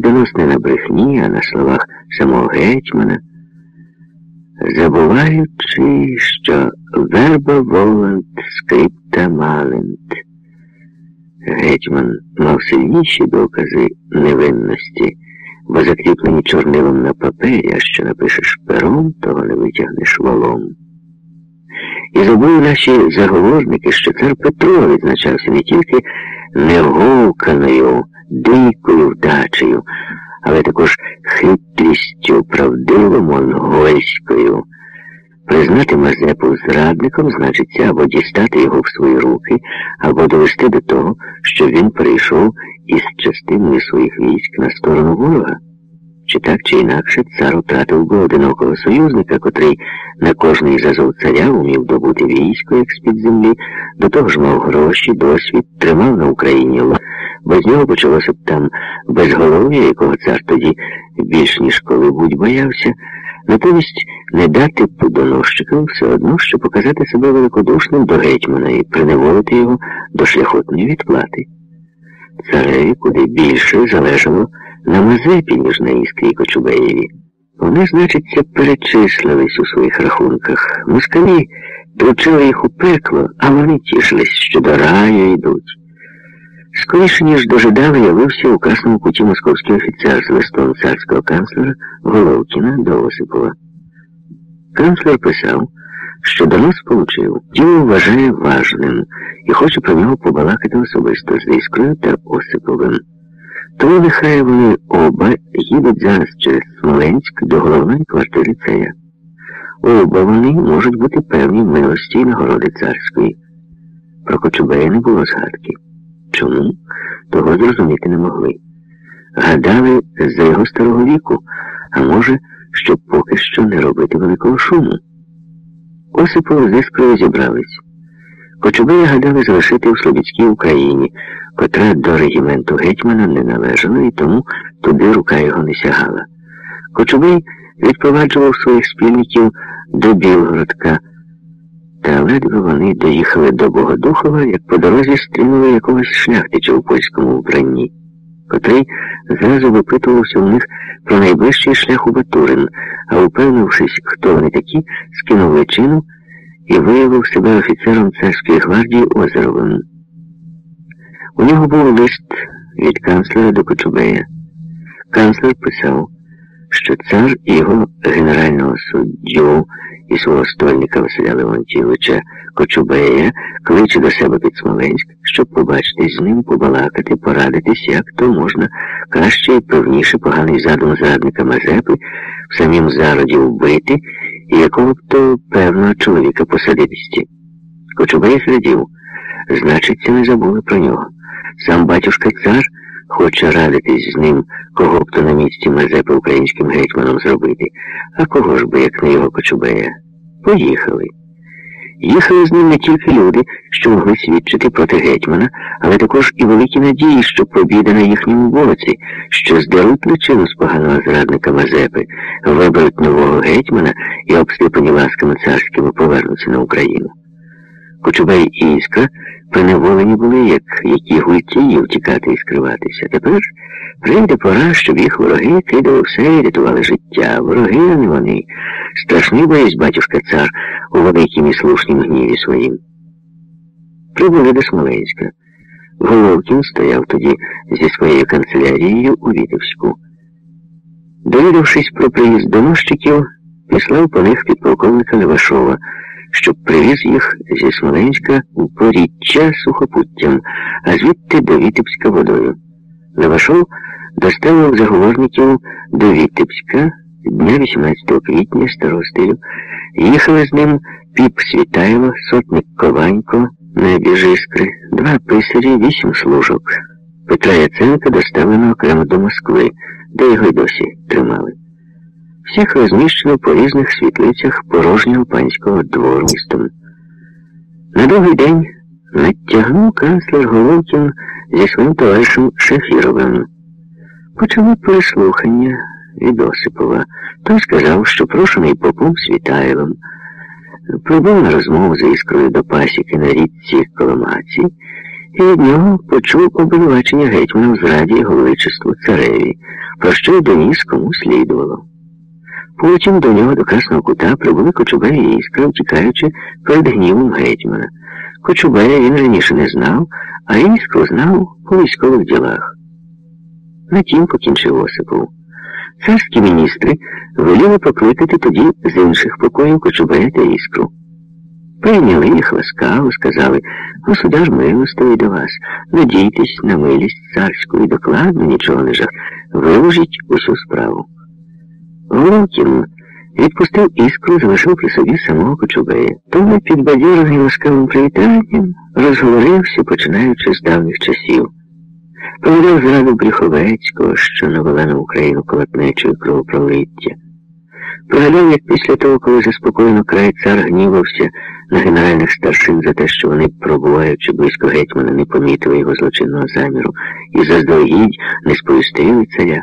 Донос не на брехні, а на словах самого гетьмана, забуваючи, що верба волант скрипта малент. Гетьман мав сильніші докази невинності, бо закріплені чорнилом на папері, а що напишеш пером, того не витягнеш волом. І забули наші заговорники, що цар Петро відзначався не тільки неговканою, дикою вдачею, але також хитрістю правдиво монгольською. Признати Мазепу зрадником значиться або дістати його в свої руки, або довести до того, що він перейшов із частиною своїх військ на сторону ворога. Чи так, чи інакше, цар втратив би одинокого союзника, котрий на кожний зазов царя умів добути військо, як з-під землі, до того ж мав гроші, досвід, тримав на Україні без нього почалося б там безголов'я, якого цар тоді більш ніж коли-будь боявся. Натомість не дати подоносчикам все одно, щоб показати себе великодушним до гетьмана і приневолити його до шляхотної відплати. Цареві куди більше залежало на Мазепі, ніж на Іскрі Кочубеєві. Вони, значиться, перечислились у своїх рахунках. Москалі тручили їх у пекло, а вони тішились, що до раю йдуть. Скоріше, ніж дожидали, явився у красному куті московський офіцер з листом царського канцлера Головкіна до Осипова. Канцлер писав, що донос получив, діло вважає важним і хоче про нього побалакати особисто з Іскрою та Осиповим. Тому нехай вони оба їдуть зараз через Смоленськ до головної квартири царя. Оба вони можуть бути певні милості і нагороди царської. Про Кочубея не було згадки. Чому? Того зрозуміти не могли. Гадали за його старого віку, а може, щоб поки що не робити великого шуму. Осипов з зібрались. Кочубея гадали залишити у Слобідській Україні, котра до регіменту гетьмана не належала, і тому туди рука його не сягала. Кочубей відпроваджував своїх спільників до Білгородка. Та ледве вони доїхали до Богодухова, як по дорозі стрінули якогось шляхтича у польському вбранні, котрий зразу випитувався у них про найближчий шлях у Батурин, а упевнившись, хто вони такі, скинув личину і виявив себе офіцером царської гвардії Озеровим. У нього був лист від канцлера до Кочубея. Канцлер писав, що цар і його генерального суддю і свого стольника Василя Леонтійовича Кочубея кличе до себе під Смоленськ, щоб побачитись з ним, побалакати, порадитись, як то можна краще і певніше поганий задум зрадника Мазепи в самім зароді вбити і якого б то певного чоловіка посадитисті. Кочубей зрадів, значиться, не забули про нього. Сам батюшка цар хоче радитись з ним, кого б то на місці Мазепи українським гетьманом зробити, а кого ж би, як не його Кочубея. Поїхали. Їхали з ним не тільки люди, що могли свідчити проти гетьмана, але також і великі надії, що побіда на їхньому боці, що здеруть личину з поганого зрадника Мазепи, виберуть нового гетьмана і обсипані ласками царськими повернуться на Україну. Кочубей і Іскра приневолені були, як які гультії втікати і скриватися. Тепер прийде пора, щоб їх вороги кидали все і рятували життя. Вороги, а не вони. Страшний боїсь батюшка цар у великім і слушнім гніві своїм. Прибули до Смоленська. Головкін стояв тоді зі своєю канцелярією у Вітовську. Довідавшись про приїзд доносчиків, післав по них підполковника Левашова щоб привіз їх зі Смоленська у поріччя сухопуттям, а звідти до Вітебська водою. Левашов доставив заговорників до Вітебська дня 18 квітня старого стилю. Їхали з ним піп Світайло, сотник Кованько, небіж іскри, два писарі, вісім служок. Петра Яценка доставлено окремо до Москви, де його й досі тримали. Всіх розміщено по різних світлицях порожнього панського двору містом. На другий день надтягнув канцлер Головкін зі своїм товаришем Шефіровим. Почали переслухання від Осипова. Той сказав, що прошений попом Світайлом. Прибув на розмову з іскрою до пасіки на річці Коломаці і від нього почув обвинувачення гетьмана в зраді його величеству цареві, про що й доніс кому слідувало. Потім до нього до Красного Кута прибули Кочубей і Іскра, втікаючи перед гнівом гетьмана. Кочубея він раніше не знав, а Іскру знав по військових ділах. На тім покінчив Осипов. Царські міністри веліли покликати тоді з інших покоїв Кочубея та Іскру. Прийняли їх ласкаво, сказали, государ милостивий до вас, надійтесь на милість царську і докладно нічого не жах, виложіть усю справу. Головкін відпустив іскру, залишив при собі самого Кочубея. Тому підбадьорений ласкавим привітанням розговорився, починаючи з давніх часів. Повідав зраду Бріховецького, що навела на Україну колотнечою кровопролиття. Пригадав, як після того, коли заспокоєно край цар гнівався на генеральних старшин за те, що вони, пробуваючи близько гетьмана, не помітили його злочинного заміру і заздалегідь не сповістили царя.